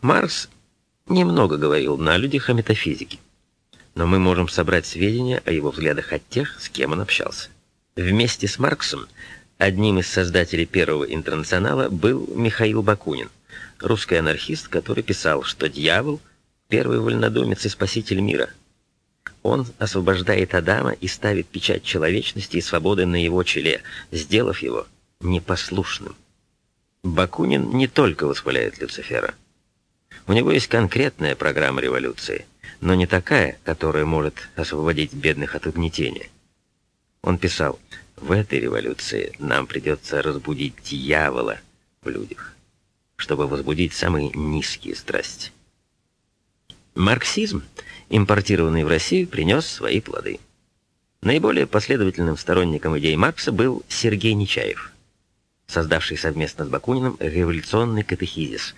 Маркс немного говорил на людях о метафизике, но мы можем собрать сведения о его взглядах от тех, с кем он общался. Вместе с Марксом одним из создателей первого интернационала был Михаил Бакунин, русский анархист, который писал, что дьявол — первый вольнодумец и спаситель мира. Он освобождает Адама и ставит печать человечности и свободы на его челе, сделав его непослушным. Бакунин не только восхваляет Люцифера. У него есть конкретная программа революции, но не такая, которая может освободить бедных от угнетения. Он писал, в этой революции нам придется разбудить дьявола в людях, чтобы возбудить самые низкие страсти. Марксизм, импортированный в Россию, принес свои плоды. Наиболее последовательным сторонником идей Маркса был Сергей Нечаев, создавший совместно с Бакуниным революционный катехизис,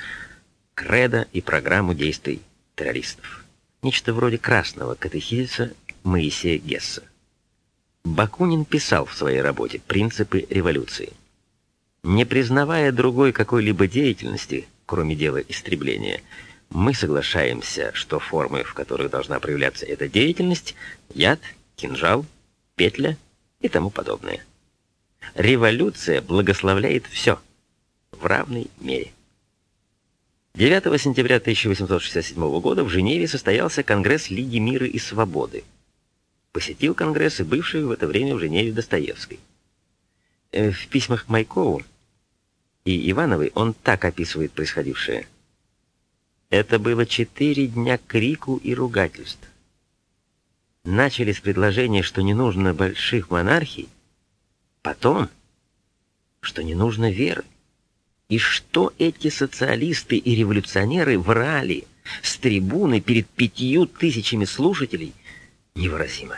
кредо и программу действий террористов. Нечто вроде красного катехизиса Моисея Гесса. Бакунин писал в своей работе «Принципы революции». Не признавая другой какой-либо деятельности, кроме дела истребления, мы соглашаемся, что формы, в которых должна проявляться эта деятельность, яд, кинжал, петля и тому подобное. Революция благословляет все в равной мере. 9 сентября 1867 года в Женеве состоялся Конгресс Лиги мира и свободы. Посетил Конгресс и бывший в это время в Женеве Достоевский. Э, в письмах к Майкову и Ивановой он так описывает происходившее. Это было четыре дня крику и ругательств. Начали с предложения, что не нужно больших монархий, потом, что не нужно веры. И что эти социалисты и революционеры врали с трибуны перед пятью тысячами слушателей, невыразимо.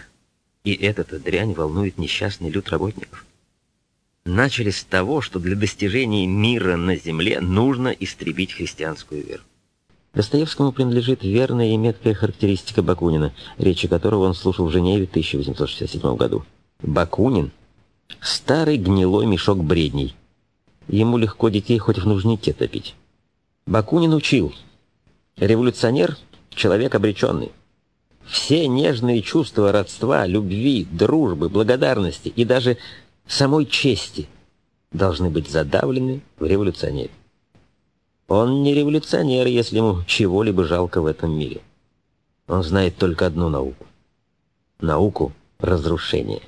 И эта дрянь волнует несчастный люд работников. Начали с того, что для достижения мира на земле нужно истребить христианскую веру. Достоевскому принадлежит верная и меткая характеристика Бакунина, речи которого он слушал в Женеве в 1867 году. Бакунин — старый гнилой мешок бредней. Ему легко детей хоть в нужнике топить. Бакунин учил. Революционер — человек обреченный. Все нежные чувства родства, любви, дружбы, благодарности и даже самой чести должны быть задавлены в революционере. Он не революционер, если ему чего-либо жалко в этом мире. Он знает только одну науку. Науку разрушения.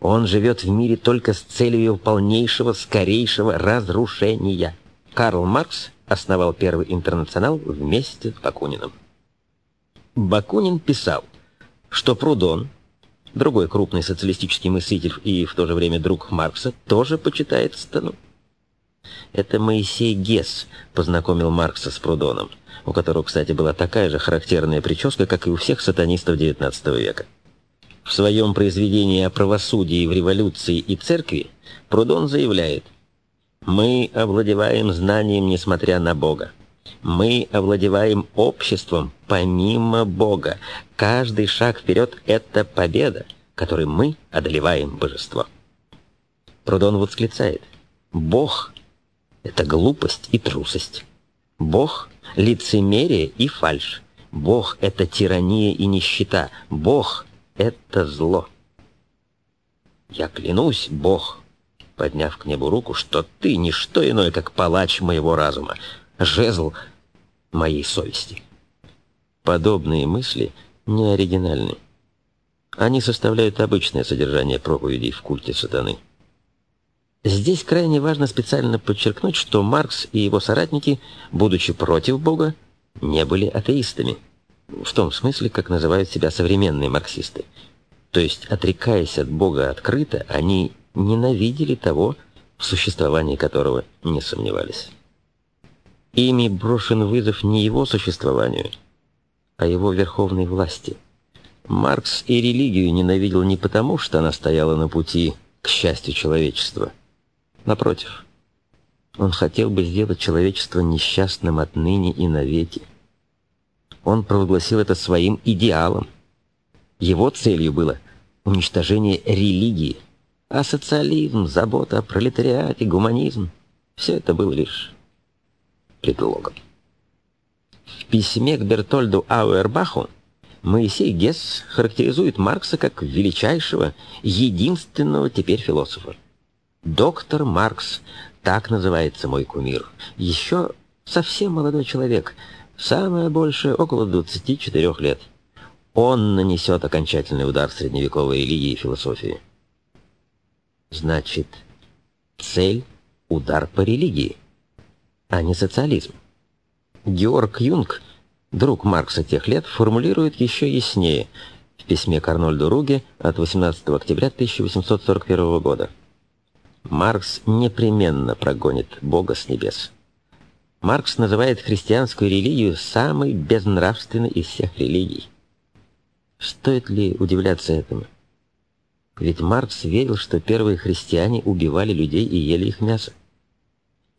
Он живет в мире только с целью его полнейшего, скорейшего разрушения. Карл Маркс основал первый интернационал вместе с Бакуниным. Бакунин писал, что Прудон, другой крупный социалистический мыслитель и в то же время друг Маркса, тоже почитает Стану. Это Моисей Гесс познакомил Маркса с Прудоном, у которого, кстати, была такая же характерная прическа, как и у всех сатанистов XIX века. В своем произведении о правосудии в революции и церкви Прудон заявляет «Мы овладеваем знанием, несмотря на Бога. Мы овладеваем обществом помимо Бога. Каждый шаг вперед — это победа, которой мы одолеваем божество. Прудон восклицает. Бог — это глупость и трусость. Бог — лицемерие и фальшь. Бог — это тирания и нищета. Бог — это зло. Я клянусь, Бог, подняв к небу руку, что ты — не что иное, как палач моего разума, жезл моей совести. Подобные мысли не оригинальны. Они составляют обычное содержание проповедей в культе сатаны. Здесь крайне важно специально подчеркнуть, что Маркс и его соратники, будучи против Бога, не были атеистами. В том смысле, как называют себя современные марксисты. То есть, отрекаясь от Бога открыто, они ненавидели того, в существовании которого не сомневались. Ими брошен вызов не его существованию, а его верховной власти. Маркс и религию ненавидел не потому, что она стояла на пути к счастью человечества. Напротив, он хотел бы сделать человечество несчастным отныне и навеки. Он провозгласил это своим идеалом. Его целью было уничтожение религии, а социализм, забота о пролетариате, гуманизм — все это было лишь предлогом. письме к Бертольду Ауэрбаху Моисей Гесс характеризует Маркса как величайшего, единственного теперь философа. «Доктор Маркс, так называется мой кумир. Еще совсем молодой человек, самое большее около 24 лет. Он нанесет окончательный удар средневековой религии и философии». Значит, цель — удар по религии, а не социализм. Георг Юнг, друг Маркса тех лет, формулирует еще яснее в письме к Арнольду Руге от 18 октября 1841 года. Маркс непременно прогонит Бога с небес. Маркс называет христианскую религию самой безнравственной из всех религий. Стоит ли удивляться этому? Ведь Маркс верил, что первые христиане убивали людей и ели их мясо.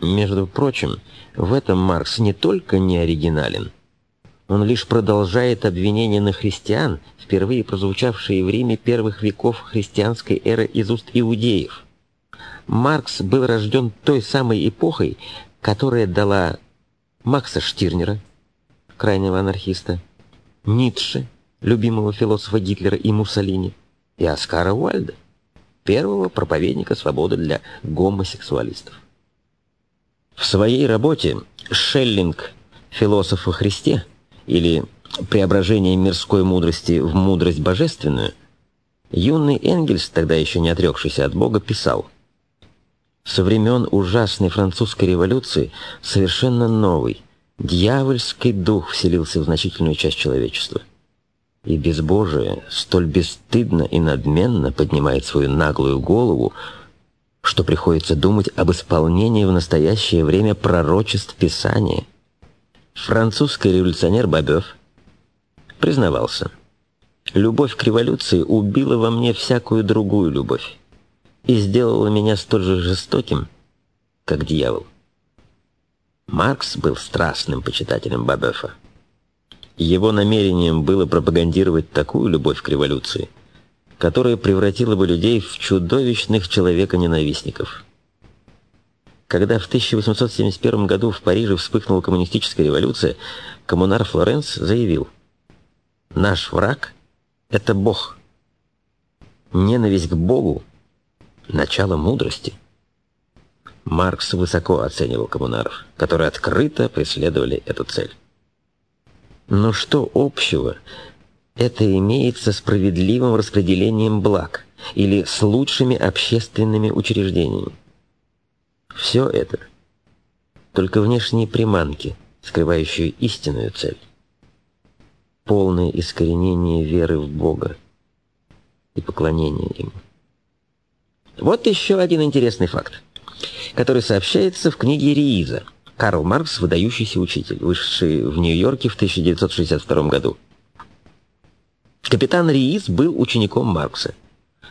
Между прочим, в этом Маркс не только не оригинален, он лишь продолжает обвинения на христиан, впервые прозвучавшие в Риме первых веков христианской эры из уст иудеев. Маркс был рожден той самой эпохой, которая дала Макса Штирнера, крайнего анархиста, Ницше, любимого философа Гитлера и Муссолини, и Оскара Уальда, первого проповедника свободы для гомосексуалистов. В своей работе Шеллинг «Философ о Христе» или «Преображение мирской мудрости в мудрость божественную» юный Энгельс, тогда еще не отрекшийся от Бога, писал «Со времен ужасной французской революции совершенно новый, дьявольский дух вселился в значительную часть человечества. И безбожие столь бесстыдно и надменно поднимает свою наглую голову, что приходится думать об исполнении в настоящее время пророчеств Писания. Французский революционер Бабёв признавался, «Любовь к революции убила во мне всякую другую любовь и сделала меня столь же жестоким, как дьявол». Маркс был страстным почитателем Бабёфа. Его намерением было пропагандировать такую любовь к революции, которое превратило бы людей в чудовищных человеконенавистников. Когда в 1871 году в Париже вспыхнула коммунистическая революция, коммунар Флоренс заявил «Наш враг — это Бог. Ненависть к Богу — начало мудрости». Маркс высоко оценивал коммунаров, которые открыто преследовали эту цель. Но что общего это имеется справедливым распределением благ или с лучшими общественными учреждениями. Все это только внешние приманки, скрывающие истинную цель. Полное искоренение веры в Бога и поклонение Ему. Вот еще один интересный факт, который сообщается в книге Рииза. Карл Маркс, выдающийся учитель, вышедший в Нью-Йорке в 1962 году. Капитан Риис был учеником Маркса.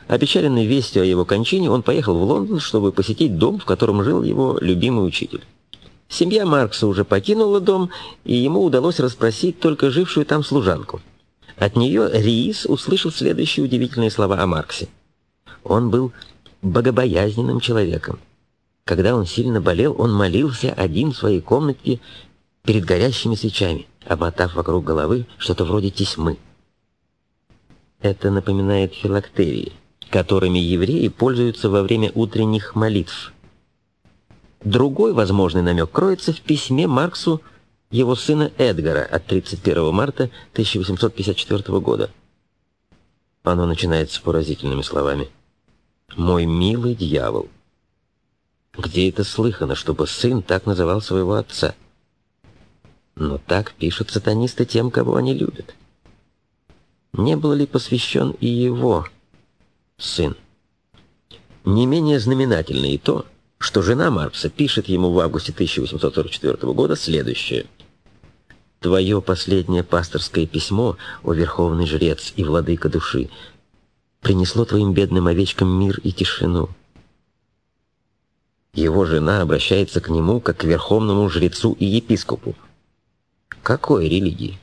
Опечаленный вестью о его кончине, он поехал в Лондон, чтобы посетить дом, в котором жил его любимый учитель. Семья Маркса уже покинула дом, и ему удалось расспросить только жившую там служанку. От нее Риис услышал следующие удивительные слова о Марксе. Он был богобоязненным человеком. Когда он сильно болел, он молился один в своей комнате перед горящими свечами, обмотав вокруг головы что-то вроде тесьмы. Это напоминает филактерии, которыми евреи пользуются во время утренних молитв. Другой возможный намек кроется в письме Марксу его сына Эдгара от 31 марта 1854 года. Оно начинается поразительными словами. «Мой милый дьявол». Где это слыхано, чтобы сын так называл своего отца? Но так пишут сатанисты тем, кого они любят не был ли посвящен и его сын. Не менее знаменательно и то, что жена Маркса пишет ему в августе 1844 года следующее. «Твое последнее пасторское письмо, о верховный жрец и владыка души, принесло твоим бедным овечкам мир и тишину». Его жена обращается к нему как к верховному жрецу и епископу. Какой религии?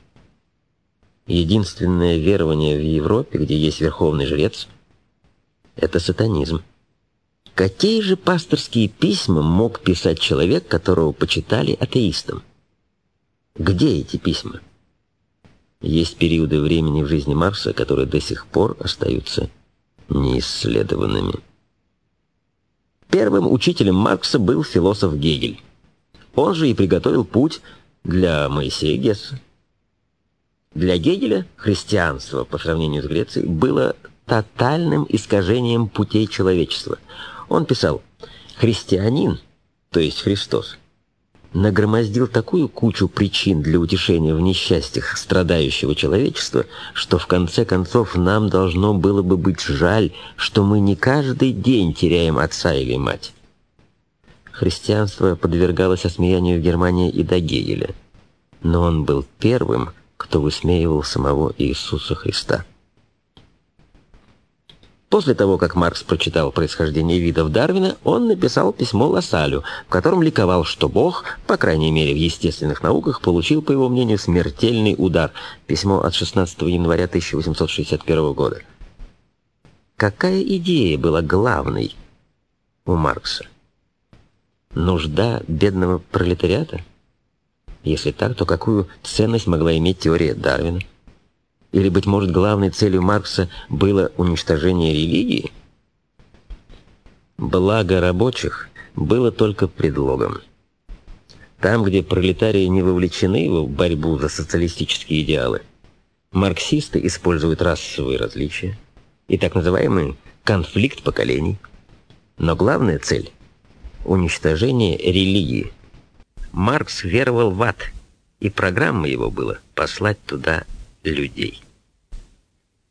Единственное верование в Европе, где есть верховный жрец, это сатанизм. Какие же пасторские письма мог писать человек, которого почитали атеистом? Где эти письма? Есть периоды времени в жизни Маркса, которые до сих пор остаются неисследованными. Первым учителем Маркса был философ Гегель. Он же и приготовил путь для Моисея Гесса. Для Гегеля христианство по сравнению с Грецией было тотальным искажением путей человечества. Он писал «Христианин, то есть Христос, нагромоздил такую кучу причин для утешения в несчастьях страдающего человечества, что в конце концов нам должно было бы быть жаль, что мы не каждый день теряем отца или мать. Христианство подвергалось осмеянию в Германии и до Гегеля, но он был первым, кто высмеивал самого Иисуса Христа. После того, как Маркс прочитал «Происхождение видов Дарвина», он написал письмо Лассалю, в котором ликовал, что Бог, по крайней мере в естественных науках, получил, по его мнению, смертельный удар. Письмо от 16 января 1861 года. Какая идея была главной у Маркса? Нужда бедного пролетариата? Если так, то какую ценность могла иметь теория Дарвина? Или, быть может, главной целью Маркса было уничтожение религии? Благо рабочих было только предлогом. Там, где пролетарии не вовлечены в борьбу за социалистические идеалы, марксисты используют расовые различия и так называемый конфликт поколений. Но главная цель – уничтожение религии. Маркс веровал в ад, и программа его была послать туда людей.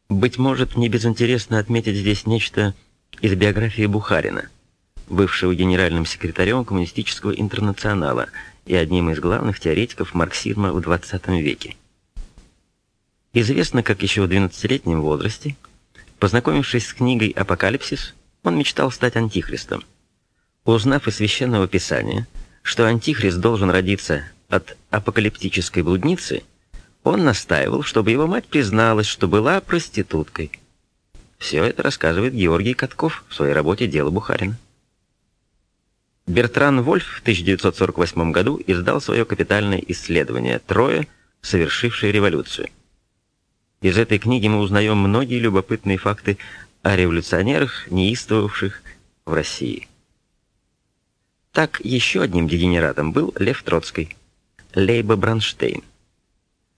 Быть может, не безинтересно отметить здесь нечто из биографии Бухарина, бывшего генеральным секретарем коммунистического интернационала и одним из главных теоретиков марксизма в XX веке. Известно, как еще в 12-летнем возрасте, познакомившись с книгой «Апокалипсис», он мечтал стать антихристом. Узнав из Священного Писания, что антихрист должен родиться от апокалиптической блудницы – он настаивал, чтобы его мать призналась, что была проституткой. Все это рассказывает Георгий Катков в своей работе «Дело Бухарина». Бертран Вольф в 1948 году издал свое капитальное исследование «Трое, совершившие революцию». Из этой книги мы узнаем многие любопытные факты о революционерах, неистовавших в России. Так, еще одним дегенератом был Лев Троцкий, Лейба Бранштейн.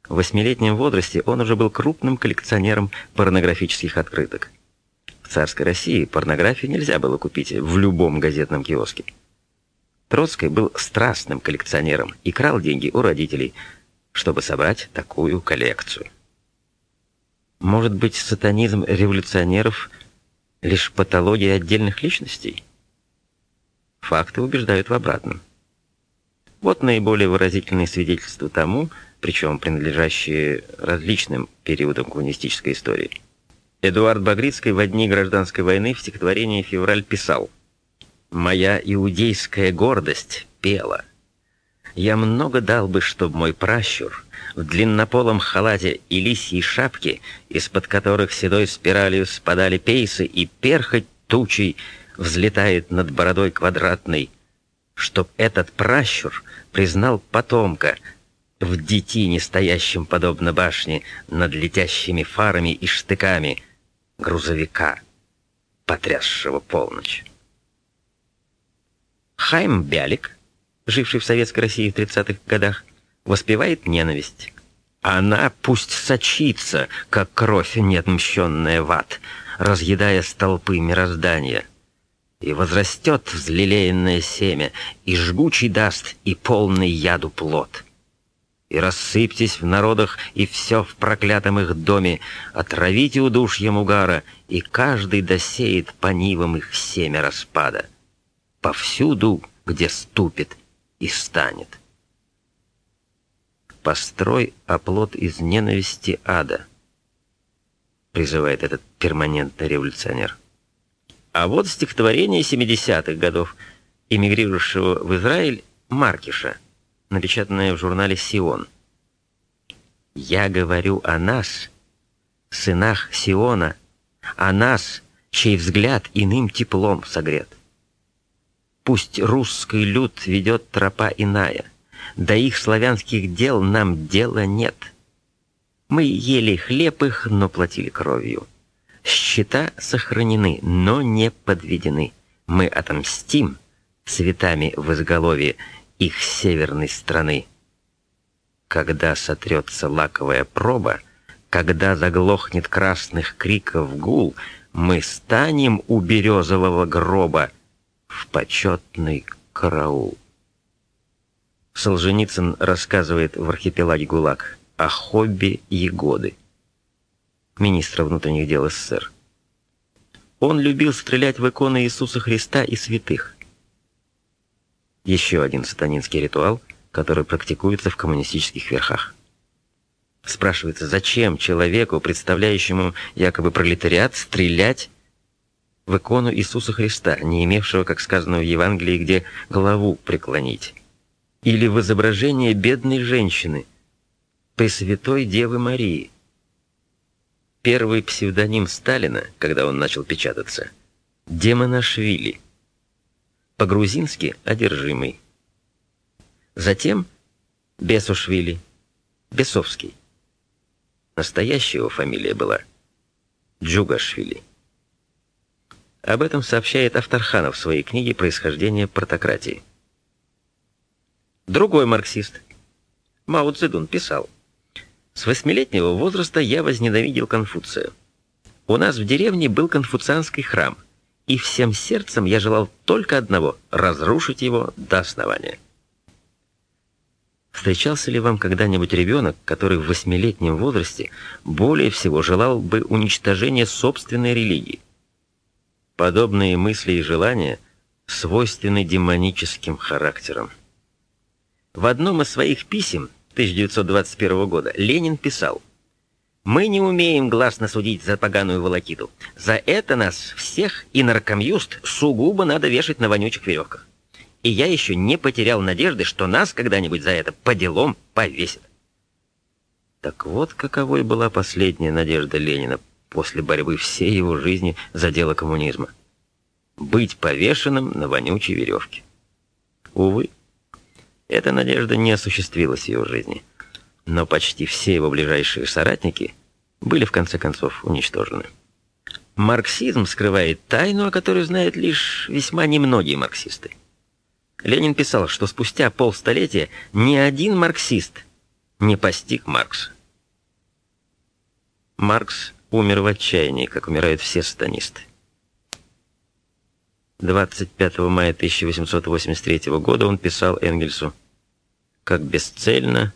В восьмилетнем возрасте он уже был крупным коллекционером порнографических открыток. В царской России порнографию нельзя было купить в любом газетном киоске. Троцкий был страстным коллекционером и крал деньги у родителей, чтобы собрать такую коллекцию. Может быть, сатанизм революционеров — лишь патология отдельных личностей? Факты убеждают в обратном. Вот наиболее выразительные свидетельства тому, причем принадлежащие различным периодам коммунистической истории. Эдуард Багрицкий в дни гражданской войны в стихотворении «Февраль» писал «Моя иудейская гордость пела. Я много дал бы, чтоб мой пращур в длиннополом халате и лисьей шапке, из-под которых седой спиралью спадали пейсы и перхоть тучей взлетает над бородой квадратной, чтоб этот пращур признал потомка, в детине, стоящем подобно башне, над летящими фарами и штыками грузовика, потрясшего полночь. Хайм Бялик, живший в Советской России в 30-х годах, воспевает ненависть. Она пусть сочится, как кровь неотмщенная в ад, разъедая столпы мироздания. И возрастет взлелеянное семя, и жгучий даст, и полный яду плод — и рассыпьтесь в народах, и все в проклятом их доме, отравите удушьем угара, и каждый досеет по нивам их семя распада. Повсюду, где ступит и станет. Построй оплот из ненависти ада, призывает этот перманентный революционер. А вот стихотворение 70-х годов, эмигрировавшего в Израиль Маркиша – напечатанное в журнале «Сион». «Я говорю о нас, сынах Сиона, о нас, чей взгляд иным теплом согрет. Пусть русский люд ведет тропа иная, до их славянских дел нам дела нет. Мы ели хлеб их, но платили кровью. Счета сохранены, но не подведены. Мы отомстим цветами в изголовье их северной страны. Когда сотрется лаковая проба, когда заглохнет красных криков гул, мы станем у березового гроба в почетный караул. Солженицын рассказывает в архипелаге ГУЛАГ о хобби Егоды, министра внутренних дел СССР. Он любил стрелять в иконы Иисуса Христа и святых. Еще один сатанинский ритуал, который практикуется в коммунистических верхах. Спрашивается, зачем человеку, представляющему якобы пролетариат, стрелять в икону Иисуса Христа, не имевшего, как сказано в Евангелии, где голову преклонить? Или в изображение бедной женщины, Пресвятой Девы Марии? Первый псевдоним Сталина, когда он начал печататься, Демонашвили. По-грузински «одержимый». Затем Бесушвили, Бесовский. Настоящая его фамилия была Джугашвили. Об этом сообщает Авторханов в своей книге «Происхождение протократии». Другой марксист, Мао Цзэдун, писал, «С восьмилетнего возраста я возненавидел Конфуция. У нас в деревне был конфуцианский храм, и всем сердцем я желал только одного — разрушить его до основания». Встречался ли вам когда-нибудь ребенок, который в восьмилетнем возрасте более всего желал бы уничтожения собственной религии? Подобные мысли и желания свойственны демоническим характерам. В одном из своих писем 1921 года Ленин писал «Мы не умеем гласно судить за поганую волокиту. За это нас всех и наркомюст сугубо надо вешать на вонючих веревках и я еще не потерял надежды, что нас когда-нибудь за это по делам повесят. Так вот, каковой была последняя надежда Ленина после борьбы всей его жизни за дело коммунизма. Быть повешенным на вонючей веревке. Увы, эта надежда не осуществилась в его жизни, но почти все его ближайшие соратники были в конце концов уничтожены. Марксизм скрывает тайну, о которой знают лишь весьма немногие марксисты. Ленин писал, что спустя полстолетия ни один марксист не постиг Маркса. Маркс умер в отчаянии, как умирают все станисты. 25 мая 1883 года он писал Энгельсу «Как бесцельна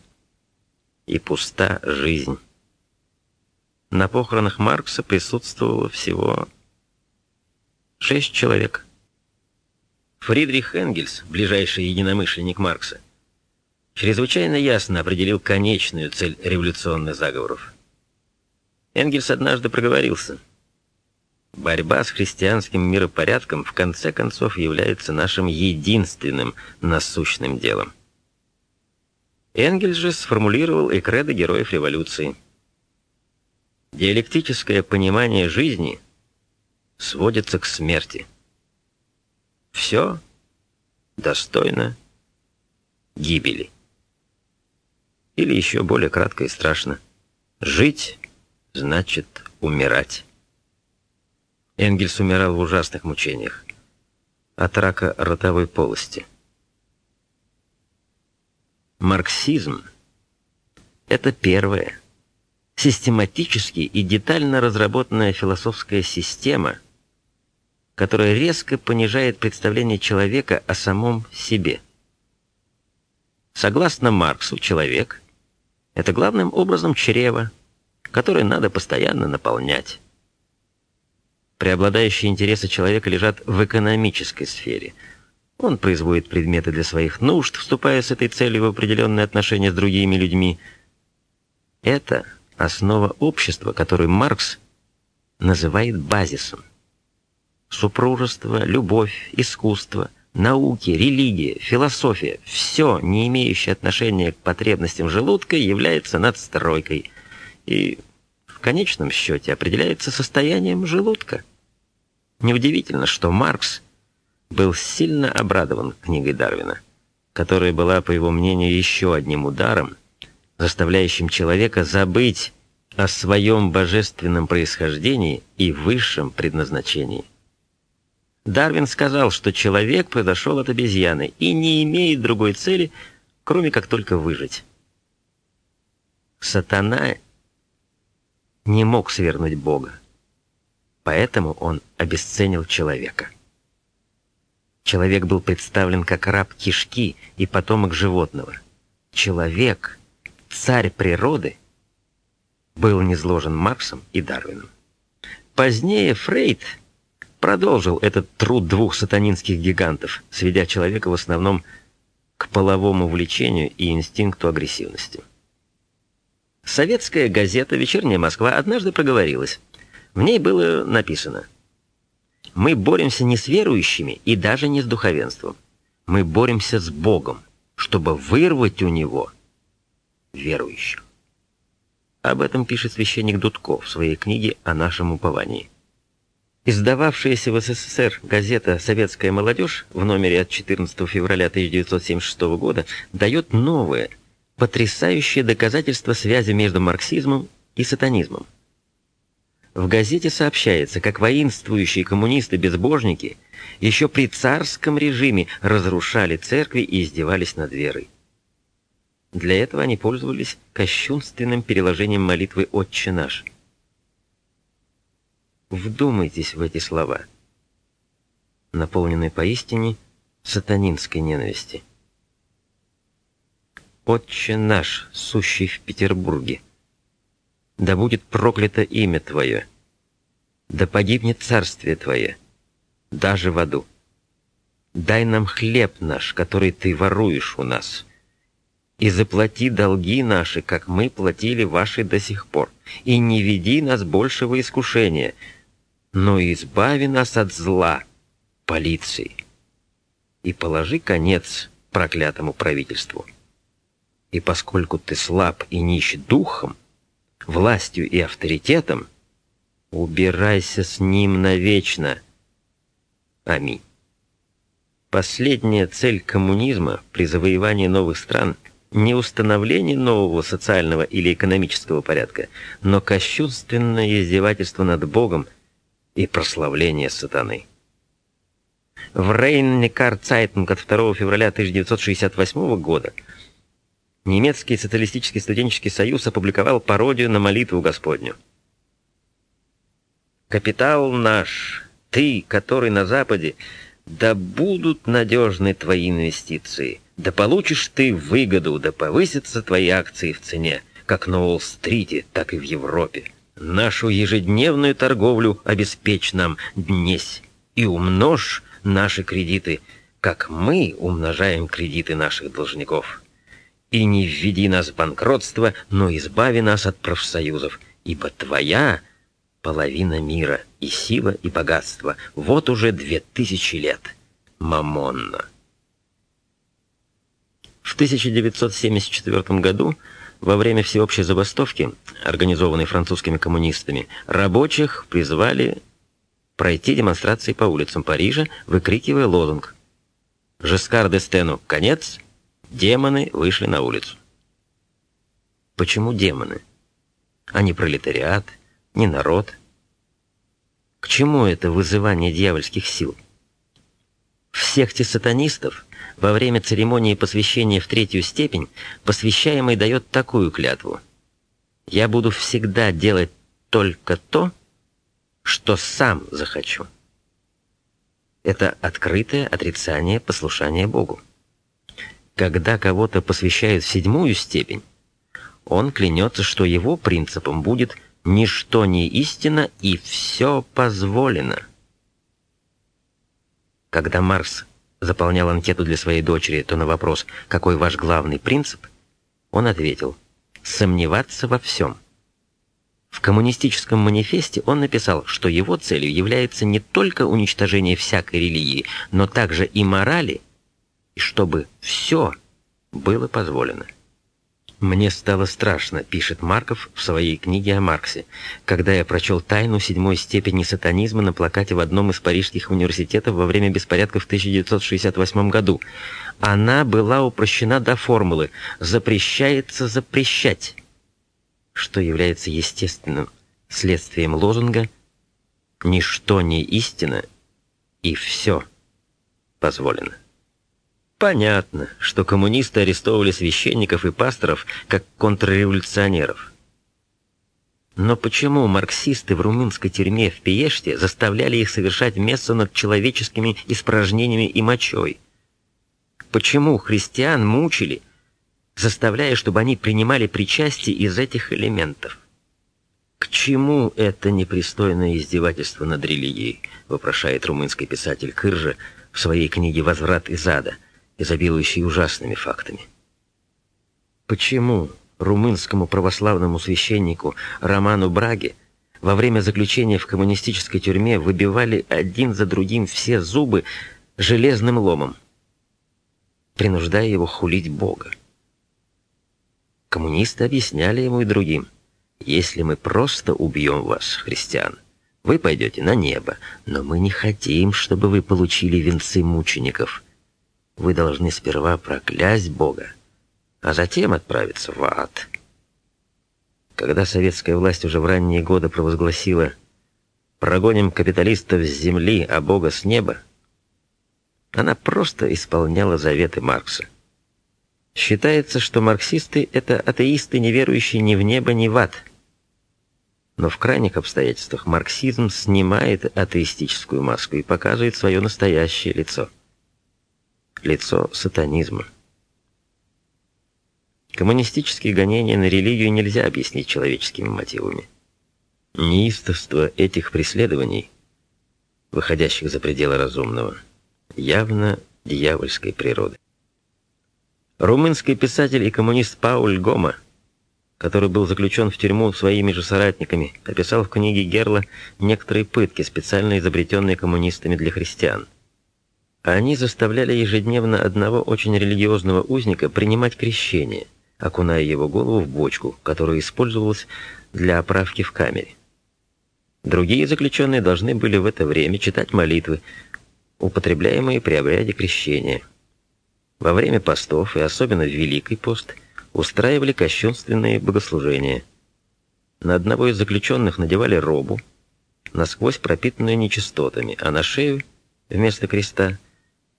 и пуста жизнь». На похоронах Маркса присутствовало всего шесть человек – Фридрих Энгельс, ближайший единомышленник Маркса, чрезвычайно ясно определил конечную цель революционных заговоров. Энгельс однажды проговорился. Борьба с христианским миропорядком в конце концов является нашим единственным насущным делом. Энгельс же сформулировал и кредо героев революции. Диалектическое понимание жизни сводится к смерти – все достойно гибели. Или еще более кратко и страшно. Жить значит умирать. Энгельс умирал в ужасных мучениях. От рака ротовой полости. Марксизм — это первая, систематически и детально разработанная философская система — которая резко понижает представление человека о самом себе. Согласно Марксу, человек — это главным образом чрево, которое надо постоянно наполнять. Преобладающие интересы человека лежат в экономической сфере. Он производит предметы для своих нужд, вступая с этой целью в определенные отношения с другими людьми. Это основа общества, которую Маркс называет базисом супружество, любовь, искусство, науки, религия, философия, все, не имеющее отношения к потребностям желудка, является надстройкой и в конечном счете определяется состоянием желудка. Неудивительно, что Маркс был сильно обрадован книгой Дарвина. которая была, по его мнению, еще одним ударом, заставляющим человека забыть о своем божественном происхождении и высшем предназначении. Дарвин сказал, что человек произошел от обезьяны и не имеет другой цели, кроме как только выжить. Сатана не мог свергнуть Бога, поэтому он обесценил человека. Человек был представлен как раб кишки и потомок животного. Человек, царь природы, был низложен Марксом и Дарвином. Позднее Фрейд продолжил этот труд двух сатанинских гигантов, сведя человека в основном к половому влечению и инстинкту агрессивности. Советская газета «Вечерняя Москва» однажды проговорилась. В ней было написано «Мы боремся не с верующими и даже не с духовенством. Мы боремся с Богом, чтобы вырвать у Него верующих». Об этом пишет священник Дудков в своей книге «О нашем уповании». Издававшаяся в СССР газета «Советская молодежь» в номере от 14 февраля 1976 года дает новое, потрясающее доказательство связи между марксизмом и сатанизмом. В газете сообщается, как воинствующие коммунисты-безбожники еще при царском режиме разрушали церкви и издевались над верой. Для этого они пользовались кощунственным переложением молитвы «Отче наш». Вдумайтесь в эти слова, наполненные поистине сатанинской ненависти. «Отче наш, сущий в Петербурге, да будет проклято имя Твое, да погибнет царствие Твое, даже в аду. Дай нам хлеб наш, который Ты воруешь у нас» и заплати долги наши, как мы платили ваши до сих пор, и не веди нас большего искушения, но избави нас от зла, полиции, и положи конец проклятому правительству. И поскольку ты слаб и нищ духом, властью и авторитетом, убирайся с ним навечно. Аминь. Последняя цель коммунизма при завоевании новых стран – не установление нового социального или экономического порядка, но кощунственное издевательство над Богом и прославление сатаны. В Рейн-Неккар Цайтунг от 2 февраля 1968 года немецкий социалистический студенческий союз опубликовал пародию на молитву Господню. «Капитал наш, ты, который на Западе, да будут надежны твои инвестиции». Да получишь ты выгоду, да повысятся твои акции в цене, как на Уолл-стрите, так и в Европе. Нашу ежедневную торговлю обеспечь нам днесь и умножь наши кредиты, как мы умножаем кредиты наших должников. И не введи нас в банкротство, но избави нас от профсоюзов, ибо твоя половина мира и сила и богатство вот уже две тысячи лет. Мамонна. В 1974 году, во время всеобщей забастовки, организованной французскими коммунистами, рабочих призвали пройти демонстрации по улицам Парижа, выкрикивая лозунг «Жескар Дестену конец!» Демоны вышли на улицу. Почему демоны? А не пролетариат, не народ? К чему это вызывание дьявольских сил? В секте сатанистов во время церемонии посвящения в третью степень посвящаемый дает такую клятву. «Я буду всегда делать только то, что сам захочу». Это открытое отрицание послушания Богу. Когда кого-то посвящают в седьмую степень, он клянется, что его принципом будет «ничто не истина и все позволено». Когда Марс заполнял анкету для своей дочери, то на вопрос «Какой ваш главный принцип?» он ответил «Сомневаться во всем». В коммунистическом манифесте он написал, что его целью является не только уничтожение всякой религии, но также и морали, чтобы все было позволено. «Мне стало страшно», — пишет Марков в своей книге о Марксе, «когда я прочел тайну седьмой степени сатанизма на плакате в одном из парижских университетов во время беспорядков в 1968 году. Она была упрощена до формулы «запрещается запрещать», что является естественным следствием лозунга «Ничто не истина, и все позволено». Понятно, что коммунисты арестовывали священников и пасторов как контрреволюционеров. Но почему марксисты в румынской тюрьме в Пиеште заставляли их совершать место над человеческими испражнениями и мочой? Почему христиан мучили, заставляя, чтобы они принимали причастие из этих элементов? К чему это непристойное издевательство над религией, вопрошает румынский писатель Кыржа в своей книге «Возврат из ада», изобилующий ужасными фактами. Почему румынскому православному священнику Роману Браге во время заключения в коммунистической тюрьме выбивали один за другим все зубы железным ломом, принуждая его хулить Бога? Коммунисты объясняли ему и другим, если мы просто убьем вас, христиан, вы пойдете на небо, но мы не хотим, чтобы вы получили венцы мучеников – вы должны сперва проклясть Бога, а затем отправиться в ад. Когда советская власть уже в ранние годы провозгласила «прогоним капиталистов с земли, а Бога с неба», она просто исполняла заветы Маркса. Считается, что марксисты — это атеисты, не верующие ни в небо, ни в ад. Но в крайних обстоятельствах марксизм снимает атеистическую маску и показывает свое настоящее лицо — лицо сатанизма. Коммунистические гонения на религию нельзя объяснить человеческими мотивами. Неистовство этих преследований, выходящих за пределы разумного, явно дьявольской природы. Румынский писатель и коммунист Пауль Гома, который был заключен в тюрьму своими же соратниками, описал в книге Герла некоторые пытки, специально изобретенные коммунистами для христиан – они заставляли ежедневно одного очень религиозного узника принимать крещение, окуная его голову в бочку, которая использовалась для оправки в камере. Другие заключенные должны были в это время читать молитвы, употребляемые при обряде крещения. Во время постов, и особенно в Великий пост, устраивали кощунственные богослужения. На одного из заключенных надевали робу, насквозь пропитанную нечистотами, а на шею, вместо креста,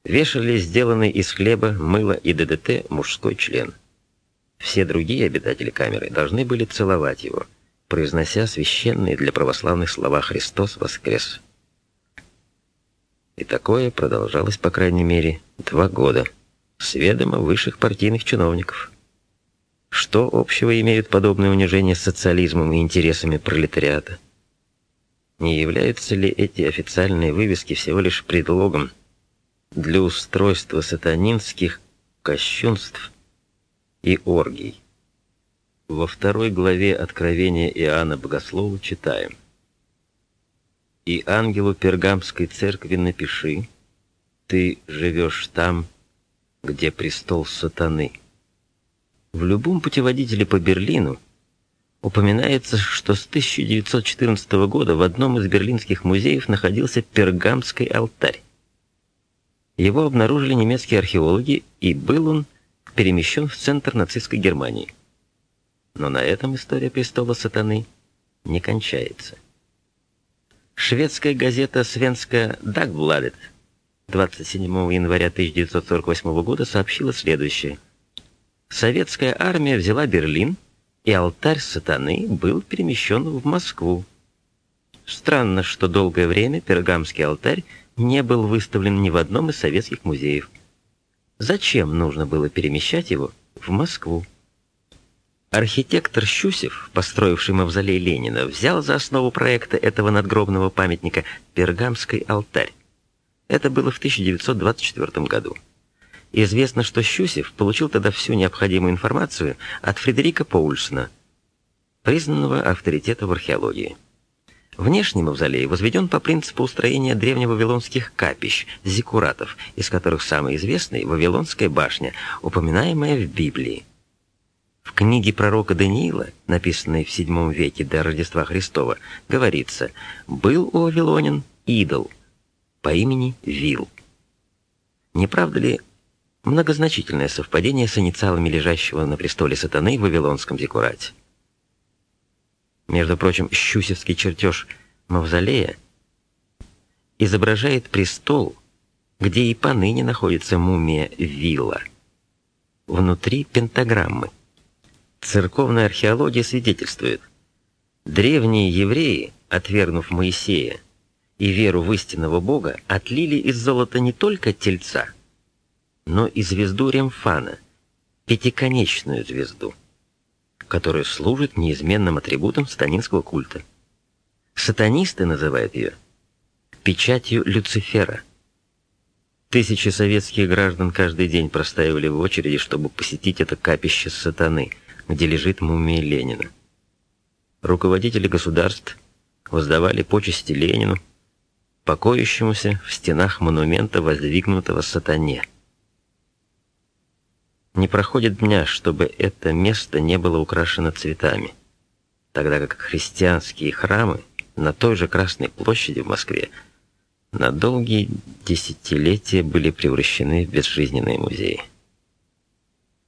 вешали сделанный из хлеба, мыла и ДДТ мужской член. Все другие обитатели камеры должны были целовать его, произнося священные для православных слова «Христос воскрес». И такое продолжалось, по крайней мере, два года, с ведома высших партийных чиновников. Что общего имеют подобные унижения с социализмом и интересами пролетариата? Не являются ли эти официальные вывески всего лишь предлогом для устройства сатанинских кощунств и оргий. Во второй главе Откровения Иоанна Богослова читаем. «И ангелу Пергамской церкви напиши, ты живешь там, где престол сатаны». В любом путеводителе по Берлину упоминается, что с 1914 года в одном из берлинских музеев находился Пергамский алтарь. Его обнаружили немецкие археологи, и был он перемещен в центр нацистской Германии. Но на этом история престола сатаны не кончается. Шведская газета «Свенская Дагбладет» 27 января 1948 года сообщила следующее. Советская армия взяла Берлин, и алтарь сатаны был перемещен в Москву. Странно, что долгое время Пергамский алтарь не был выставлен ни в одном из советских музеев. Зачем нужно было перемещать его в Москву? Архитектор Щусев, построивший мавзолей Ленина, взял за основу проекта этого надгробного памятника Пергамский алтарь. Это было в 1924 году. Известно, что Щусев получил тогда всю необходимую информацию от Фредерика Поульсона, признанного авторитета в археологии. Внешний мавзолей возведен по принципу устроения древневавилонских капищ, зиккуратов, из которых самый известный — Вавилонская башня, упоминаемая в Библии. В книге пророка Даниила, написанной в VII веке до Рождества Христова, говорится «Был у Вавилонин идол по имени Вил». Не правда ли многозначительное совпадение с инициалами лежащего на престоле сатаны в Вавилонском декурате? Между прочим, щусевский чертеж мавзолея изображает престол, где и поныне находится мумия Вилла. Внутри пентаграммы. Церковная археология свидетельствует, древние евреи, отвергнув Моисея и веру в истинного Бога, отлили из золота не только тельца, но и звезду Ремфана, пятиконечную звезду, которая служит неизменным атрибутом сатанинского культа. Сатанисты называют ее печатью Люцифера. Тысячи советских граждан каждый день простаивали в очереди, чтобы посетить это капище сатаны, где лежит мумия Ленина. Руководители государств воздавали почести Ленину, покоящемуся в стенах монумента, воздвигнутого сатане. Не проходит дня, чтобы это место не было украшено цветами, тогда как христианские храмы на той же Красной площади в Москве на долгие десятилетия были превращены в безжизненные музеи.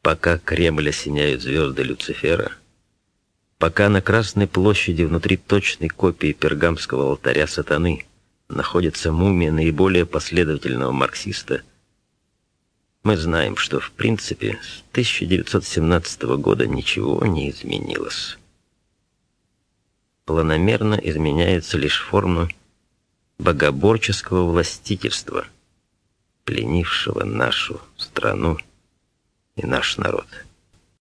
Пока Кремль осеняют звезды Люцифера, пока на Красной площади внутри точной копии пергамского алтаря сатаны находится мумия наиболее последовательного марксиста, мы знаем, что в принципе с 1917 года ничего не изменилось. Планомерно изменяется лишь форма богоборческого властительства, пленившего нашу страну и наш народ.